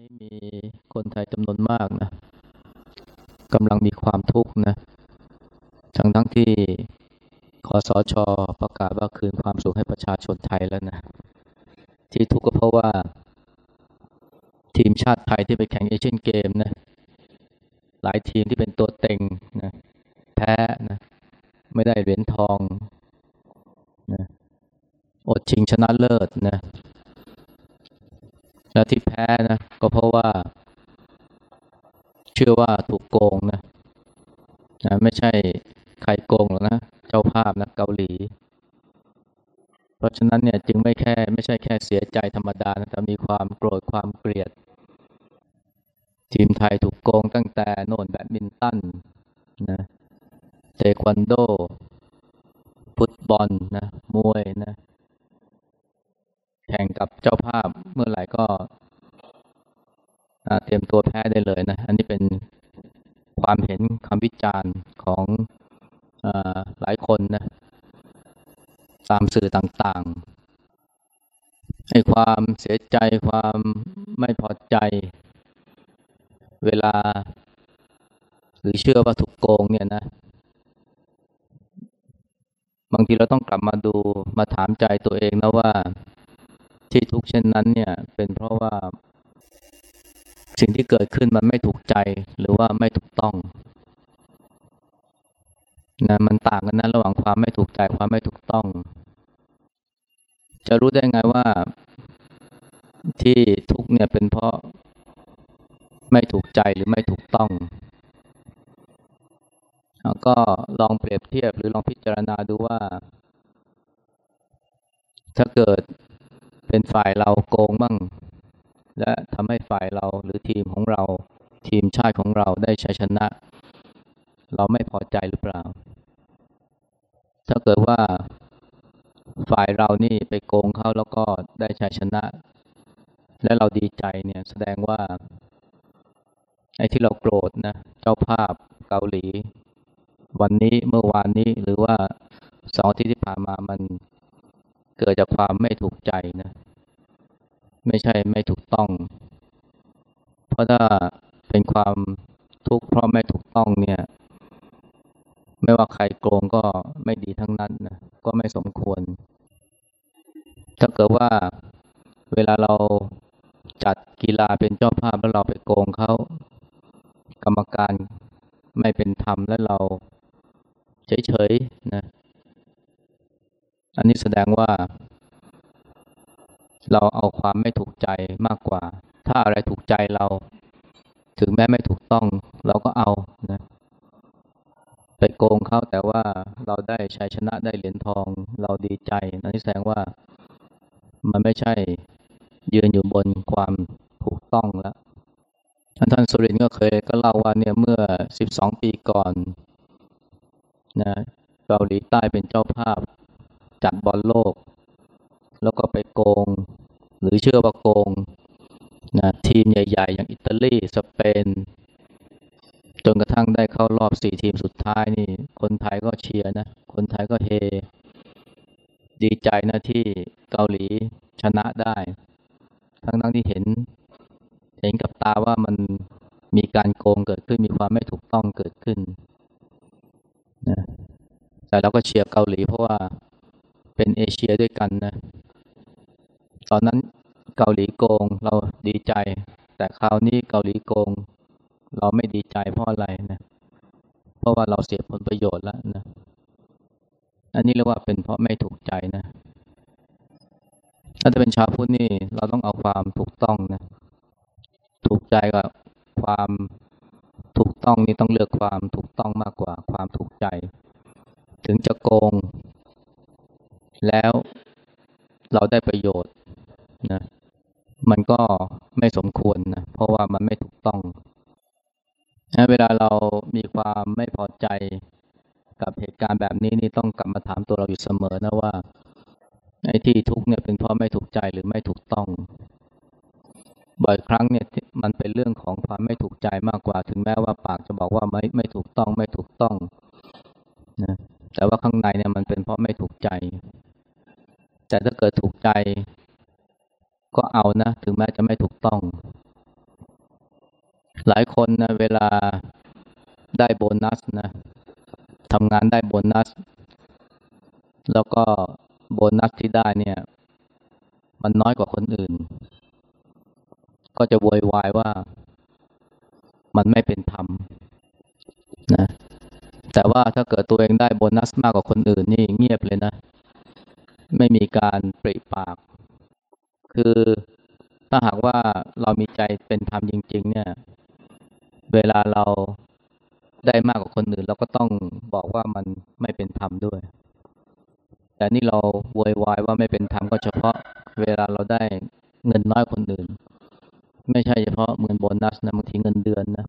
นี้มีคนไทยจำนวนมากนะกำลังมีความทุกข์นะ ทั้งทั้งที่คอสชประกาศว่าคืนความสุขให้ประชาชนไทยแล้วนะ ที่ทุกข์ก็เพราะว่า ทีมชาติไทยที่ไปแข่งเอเชียนเกมนะ หลายทีมที่เป็นตัวเต็งนะแพ้นะ ไม่ได้เหรียญทองนะอดชิงชนะเลิศนะ และที่แพ้นะก็เพราะว่า เชื่อว่าถูกโกงนะนะไม่ใช่ใครโกงหรอกนะ เจ้าภาพนะเกาหลี เพราะฉะนั้นเนี่ยจึงไม่แค่ไม่ใช่แค่เสียใจธรรมดานะแต่มีความโกรธความเกลียด ทีมไทยถูกโกงตั้งแต่โน่นแบดมินตันนะเทควันโด ฟุตบอลนะมวยนะ ข่งกับเจ้าภาพเมื่อไหร่ก็เตรียมตัวแพ้ได้เลยนะ อันนี้เป็นความเห็นคำวิจารณ์ของอหลายคนนะตามสื่อต่างๆ ให้ความเสียใจความไม่พอใจ เวลา หรือเชื่อว่าถูกโกงเนี่ยนะ บางทีเราต้องกลับมาดูมาถามใจตัวเองนะว่า ที่ทุกเช่นนั้นเนี่ยเป็นเพราะว่า สิ่งที่เกิดขึ้นมันไม่ถูกใจหรือว่าไม่ถูกต้องนะมันต่างกันนะระหว่างความไม่ถูกใจความไม่ถูกต้อง จะรู้ได้ไงว่าที่ทุกเนี่ยเป็นเพราะไม่ถูกใจหรือไม่ถูกต้องก็ลองเปรียบเทียบหรือลองพิจารณาดูว่า ถ้าเกิด เป็นฝ่ายเราโกงบ้างและทำให้ฝ่ายเราหรือทีมของเราทีมชาติของเราได้ชัยชนะ เราไม่พอใจหรือเปล่า ถ้าเกิดว่าฝ่ายเรานี่ไปโกงเขาแล้วก็ได้ชัยชนะ และเราดีใจเนี่ยแสดงว่าไอ้ที่เราโกรธนะเจ้าภาพเกาหลี วันนี้เมื่อวานนี้หรือว่าสองที่ที่ผ่านมามันเกิดจากความไม่ถูกใจนะ ไม่ใช่ไม่ถูกต้อง เพราะถ้าเป็นความทุกข์เพราะไม่ถูกต้องเนี่ย ไม่ว่าใครโกงก็ไม่ดีทั้งนั้นนะก็ไม่สมควร ถ้าเกิดว่าเวลาเราจัดกีฬาเป็นเจ้าภาพแล้วเราไปโกงเขากรรมการไม่เป็นธรรมและเราเฉยๆนะ อันนี้แสดงว่า เราเอาความไม่ถูกใจมากกว่า ถ้าอะไรถูกใจเรา ถึงแม้ไม่ถูกต้อง เราก็เอานะไปโกงเขาแต่ว่าเราได้ชัยชนะได้เหรียญทอง เราดีใจนั่นแสดงว่ามันไม่ใช่ยืนอยู่บนความถูกต้องแล้วท่านสุรินก็เคยก็เล่าว่าเนี่ยเมื่อสิบสองปีก่อนนะเกาหลีใต้เป็นเจ้าภาพจัดบอลโลก แล้วก็ไปโกง หรือเชื่อว่าโกงนะทีมใหญ่ ๆ อย่างอิตาลีสเปน จนกระทั่งได้เข้ารอบสี่ทีมสุดท้ายนี่ คนไทยก็เชียร์นะ คนไทยก็เฮ ดีใจนะที่เกาหลีชนะได้ ทั้งๆที่เห็น เห็นกับตาว่ามันมีการโกงเกิดขึ้นมีความไม่ถูกต้องเกิดขึ้นนะแต่เราก็เชียร์เกาหลีเพราะว่าเป็นเอเชียด้วยกันนะ ตอนนั้นเกาหลีโกงเราดีใจ แต่คราวนี้เกาหลีโกง เราไม่ดีใจเพราะอะไรนะเพราะว่าเราเสียผลประโยชน์แล้วนะอันนี้เรียกว่าเป็นเพราะไม่ถูกใจนะถ้าจะเป็นชาวพุทธนี่เราต้องเอาความถูกต้องนะถูกใจกับความถูกต้องนี่ต้องเลือกความถูกต้องมากกว่าความถูกใจ ถึงจะโกง แล้วเราได้ประโยชน์ นะมันก็ไม่สมควรนะเพราะว่ามันไม่ถูกต้องเวลาเรามีความไม่พอใจกับเหตุการณ์แบบนี้นี่ต้องกลับมาถามตัวเราอยู่เสมอนะว่าไอ้ที่ทุกเนี่ยเป็นเพราะไม่ถูกใจหรือไม่ถูกต้อง บ่อยครั้งเนี่ยมันเป็นเรื่องของความไม่ถูกใจมากกว่า ถึงแม้ว่าปากจะบอกว่าไม่ไม่ถูกต้องไม่ถูกต้องนะแต่ว่าข้างในเนี่ยมันเป็นเพราะไม่ถูกใจ แต่ถ้าเกิดถูกใจ ก็เอานะ ถึงแม้จะไม่ถูกต้อง หลายคนนะเวลาได้โบนัสนะทำงานได้โบนัส แล้วก็โบนัสที่ได้เนี่ย มันน้อยกว่าคนอื่น ก็จะโวยวายว่ามันไม่เป็นธรรมนะแต่ว่าถ้าเกิดตัวเองได้โบนัสมากกว่าคนอื่นนี่เงียบเลยนะ ไม่มีการปริปาก คือถ้าหากว่าเรามีใจเป็นธรรมจริง ๆ เนี่ย เวลาเราได้มากกว่าคนอื่น เราก็ต้องบอกว่ามันไม่เป็นธรรมด้วย แต่นี่เราโวยวายว่าไม่เป็นธรรมก็เฉพาะ เวลาเราได้เงินน้อยคนอื่น ไม่ใช่เฉพาะเงินโบนัสนะบางทีเงินเดือนนะ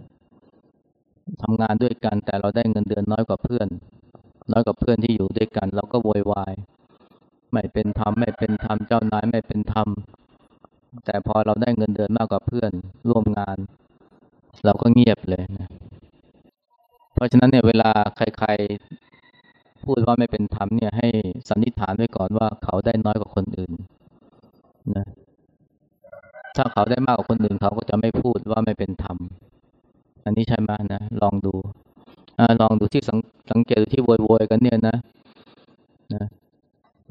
ทำงานด้วยกันแต่เราได้เงินเดือนน้อยกว่าเพื่อน น้อยกว่าเพื่อนที่อยู่ด้วยกัน เราก็โวยวายไม่เป็นธรรมไม่เป็นธรรมเจ้านายไม่เป็นธรรม แต่พอเราได้เงินเดือนมากกว่าเพื่อนร่วมงาน เราก็เงียบเลยนะเพราะฉะนั้นเนี่ยเวลาใครๆ พูดว่าไม่เป็นธรรมเนี่ยให้สันนิษฐานไว้ก่อนว่าเขาได้น้อยกว่าคนอื่นนะถ้าเขาได้มากกว่าคนอื่นเขาก็จะไม่พูดว่าไม่เป็นธรรม อันนี้ใช่ไหมนะลองดูอลองดูที่สังสงเกตที่โวยๆกันเนี่ยนะนะ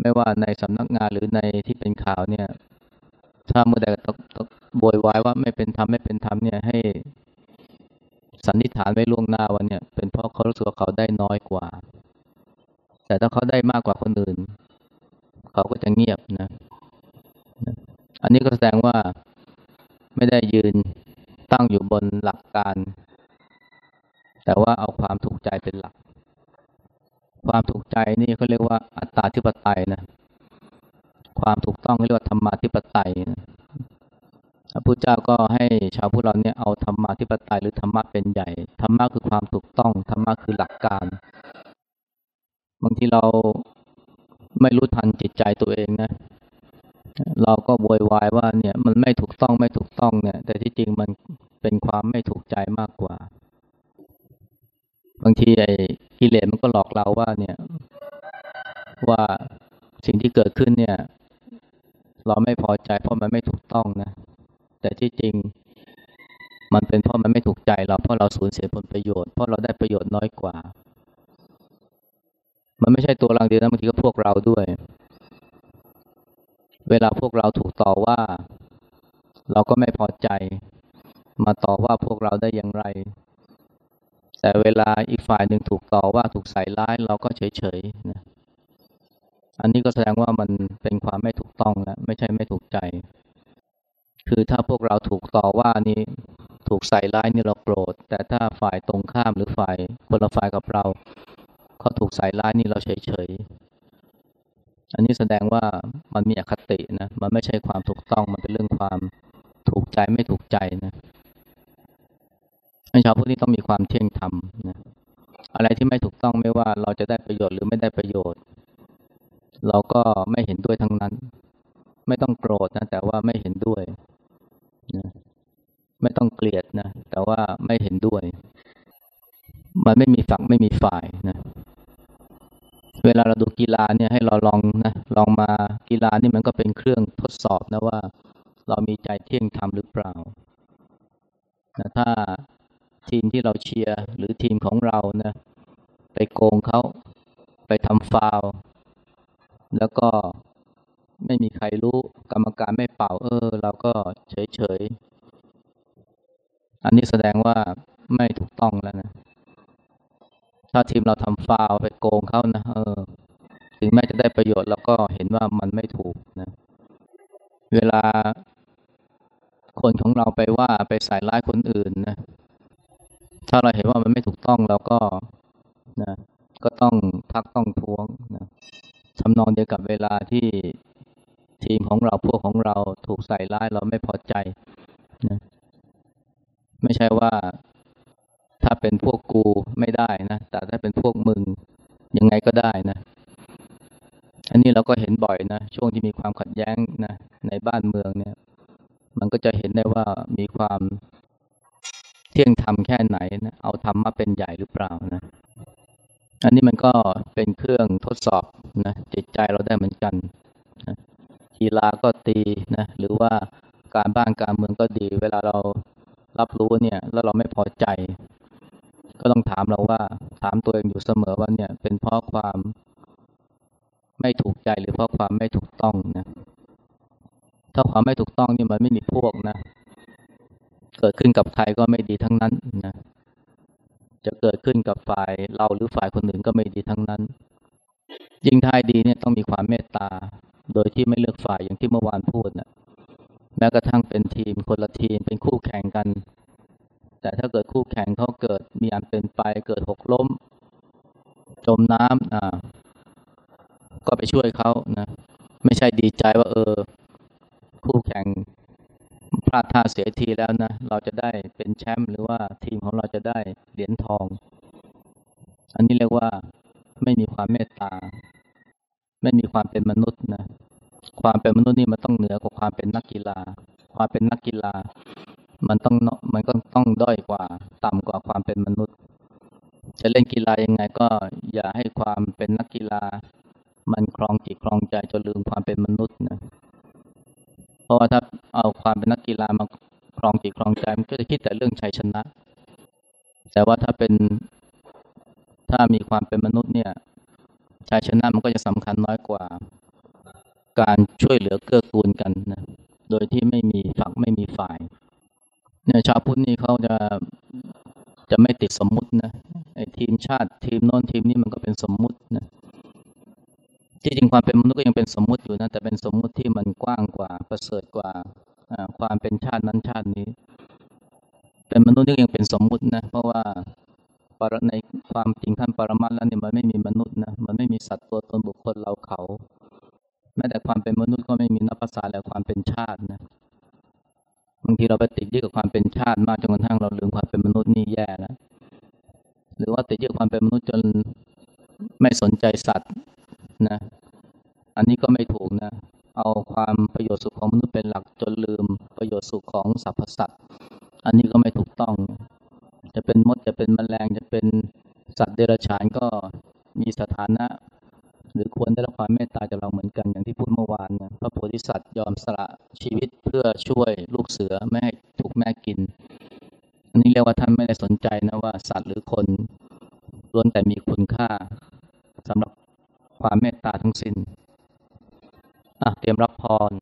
ไม่ว่าในสำนักงานหรือในที่เป็นข่าวเนี่ย ถ้าเมื่อใดต้องโวยวายว่าไม่เป็นธรรมไม่เป็นธรรมเนี่ยให้สันนิษฐานไว้ล่วงหน้าวันเนี่ย เป็นเพราะเขารู้สึกว่าเขาได้น้อยกว่า แต่ถ้าเขาได้มากกว่าคนอื่น เขาก็จะเงียบนะ อันนี้ก็แสดงว่าไม่ได้ยืนตั้งอยู่บนหลักการ แต่ว่าเอาความถูกใจเป็นหลัก ความถูกใจนี่เขาเรียกว่าอัตตาธิปไตยนะ ความถูกต้องเรียกว่าธรรมาธิปไตยนะพระพุทธเจ้าก็ให้ชาวพุทธเราเนี่ยเอาธรรมาธิปไตยหรือธรรมะเป็นใหญ่ ธรรมะคือความถูกต้อง ธรรมะคือหลักการ บางทีเราไม่รู้ทันจิตใจตัวเองนะ เราก็โวยวายว่าเนี่ยมันไม่ถูกต้องไม่ถูกต้องเนี่ย แต่ที่จริงมันเป็นความไม่ถูกใจมากกว่า บางทีไอ้กิเลสมันก็หลอกเราว่าเนี่ย ว่าสิ่งที่เกิดขึ้นเนี่ย เราไม่พอใจ เพราะมันไม่ถูกต้องนะ แต่ที่จริง มันเป็นเพราะมันไม่ถูกใจเราเพราะเราสูญเสียผลประโยชน์เพราะเราได้ประโยชน์น้อยกว่า มันไม่ใช่ตัวเราเดียวนะบางทีก็พวกเราด้วย เวลาพวกเราถูกต่อว่า เราก็ไม่พอใจ มาต่อว่าพวกเราได้อย่างไร แต่เวลาอีกฝ่ายหนึ่งถูกต่อว่าถูกใส่ร้ายเราก็เฉยๆนะ อันนี้ก็แสดงว่ามันเป็นความไม่ถูกต้องแล้วไม่ใช่ไม่ถูกใจ คือถ้าพวกเราถูกต่อว่านี่ถูกใส่ร้ายนี่เราโกรธ แต่ถ้าฝ่ายตรงข้ามหรือฝ่ายคนละฝ่ายกับเราเขาถูกใส่ร้ายนี่เราเฉยเฉยอันนี้แสดงว่ามันมีอคตินะมันไม่ใช่ความถูกต้องมันเป็นเรื่องความถูกใจไม่ถูกใจนะชาวพุทธนี่ต้องมีความเที่ยงธรรมนะอะไรที่ไม่ถูกต้องไม่ว่าเราจะได้ประโยชน์หรือไม่ได้ประโยชน์ เราก็ไม่เห็นด้วยทั้งนั้น ไม่ต้องโกรธนะ แต่ว่าไม่เห็นด้วยนะไม่ต้องเกลียดนะ แต่ว่าไม่เห็นด้วย มันไม่มีฝักไม่มีฝ่ายนะ เวลาเราดูกีฬาเนี่ยให้เราลองนะลองมากีฬานี่มันก็เป็นเครื่องทดสอบนะว่า เรามีใจเที่ยงธรรมหรือเปล่านะถ้าทีมที่เราเชียร์หรือทีมของเรานะ ไปโกงเขาไปทำฟาว แล้วก็ไม่มีใครรู้ กรรมการไม่เป่า เออ เราก็เฉยเฉยอันนี้แสดงว่าไม่ถูกต้องแล้วนะ ถ้าทีมเราทำฟาวไปโกงเขานะเออ ถึงแม้จะได้ประโยชน์เราก็เห็นว่ามันไม่ถูกนะ เวลาคนของเราไปว่าไปใส่ร้ายคนอื่นนะ ถ้าเราเห็นว่ามันไม่ถูกต้องเราก็นะ ก็ต้องทักต้องท้วงนะำนองเดียวกับเวลาที่ทีมของเราพวกของเราถูกใส่ร้ายเราไม่พอใจนะไม่ใช่ว่าถ้าเป็นพวกกูไม่ได้นะแต่ถ้าเป็นพวกมึงยังไงก็ได้นะ อันนี้เราก็เห็นบ่อยนะช่วงที่มีความขัดแย้งนะในบ้านเมืองเนี่ย มันก็จะเห็นได้ว่ามีความเที่ยงธรรมแค่ไหนนะเอาธรรมมาเป็นใหญ่หรือเปล่านะ อันนี้มันก็เป็นเครื่องทดสอบนะจิตใจเราได้เหมือนกันนะกีฬาก็ตีนะหรือว่าการบ้านการเมืองก็ดี เวลาเรารับรู้เนี่ยแล้วเราไม่พอใจ ก็ต้องถามเราว่าถามตัวเองอยู่เสมอว่าเนี่ยเป็นเพราะความไม่ถูกใจหรือเพราะความไม่ถูกต้องนะถ้าความไม่ถูกต้องนี่มันไม่มีพวกนะ เกิดขึ้นกับใครก็ไม่ดีทั้งนั้นนะ จะเกิดขึ้นกับฝ่ายเราหรือฝ่ายคนอื่นก็ไม่ดีทั้งนั้น ยิ่งทายดีเนี่ยต้องมีความเมตตา โดยที่ไม่เลือกฝ่ายอย่างที่เมื่อวานพูดนะแม้กระทั่งเป็นทีมคนละทีมเป็นคู่แข่งกัน แต่ถ้าเกิดคู่แข่งเขาเกิดมีอันเป็นไปเกิดหกล้ม จมน้ำอ่า ก็ไปช่วยเขานะไม่ใช่ดีใจว่าเออ คู่แข่ง พลาดท่าเสียทีแล้วนะ เราจะได้เป็นแชมป์หรือว่าทีมของเราจะได้เหรียญทอง อันนี้เรียกว่าไม่มีความเมตตา ไม่มีความเป็นมนุษย์นะ ความเป็นมนุษย์นี่มันต้องเหนือกว่าความเป็นนักกีฬา ความเป็นนักกีฬา มันต้องมันก็ต้องด้อยกว่า ต่ำกว่าความเป็นมนุษย์ จะเล่นกีฬายังไงก็อย่าให้ความเป็นนักกีฬา มันคลองจิตคลองใจจนลืมความเป็นมนุษย์นะ เพราะว่าถ้าเอาความเป็นนักกีฬามาครองจิตครองใจมันก็จะคิดแต่เรื่องชัยชนะ แต่ว่าถ้าเป็นถ้ามีความเป็นมนุษย์เนี่ยชัยชนะมันก็จะสำคัญน้อยกว่า การช่วยเหลือเกื้อกูลกันนะโดยที่ไม่มีฝักไม่มีฝ่ายเนี่ยชาวพุทธนี่เขาจะจะไม่ติดสมมุตินะไอ้ทีมชาติทีมโน้นทีมนี้มันก็เป็นสมมุตินะ ที่จริงความเป็นมนุษย์ก็ยังเป็นสมมุติอยู่นะแต่เป็นสมมุติที่มันกว้างกว่าประเสริฐกว่าความเป็นชาตินั้นชาตินี้ เป็นมนุษย์ที่ยังเป็นสมมุตินะเพราะว่าในความจริงขั้นปรมัตแล้วเนี่ยมันไม่มีมนุษย์นะมันไม่มีสัตว์ตัวตนบุคคลเราเขา แม้แต่ความเป็นมนุษย์ก็ไม่มีนับภาษาและความเป็นชาตินะบางทีเราไปติดยึดกับความเป็นชาติมากจนกระทั่งเราลืมความเป็นมนุษย์นี่แย่แล้วหรือว่าติดยึดความเป็นมนุษย์จนไม่สนใจสัตว์ นะ อันนี้ก็ไม่ถูกนะ เอาความประโยชน์สุขของมนุษย์เป็นหลักจนลืมประโยชน์สุขของสรรพสัตว์ อันนี้ก็ไม่ถูกต้อง จะเป็นมดจะเป็นแมลงจะเป็นสัตว์เดรัจฉานก็มีสถานะ หรือควรได้รับความเมตตาจากเราเหมือนกันอย่างที่พูดเมื่อวานนะพระโพธิสัตว์ยอมสละชีวิตเพื่อช่วยลูกเสือไม่ให้ถูกแม่กิน อันนี้เรียกว่าท่านไม่ได้สนใจนะว่าสัตว์หรือคนล้วนแต่มีคุณค่าสำหรับ ความเมตตาทั้งสิน้นเตรียมรับพร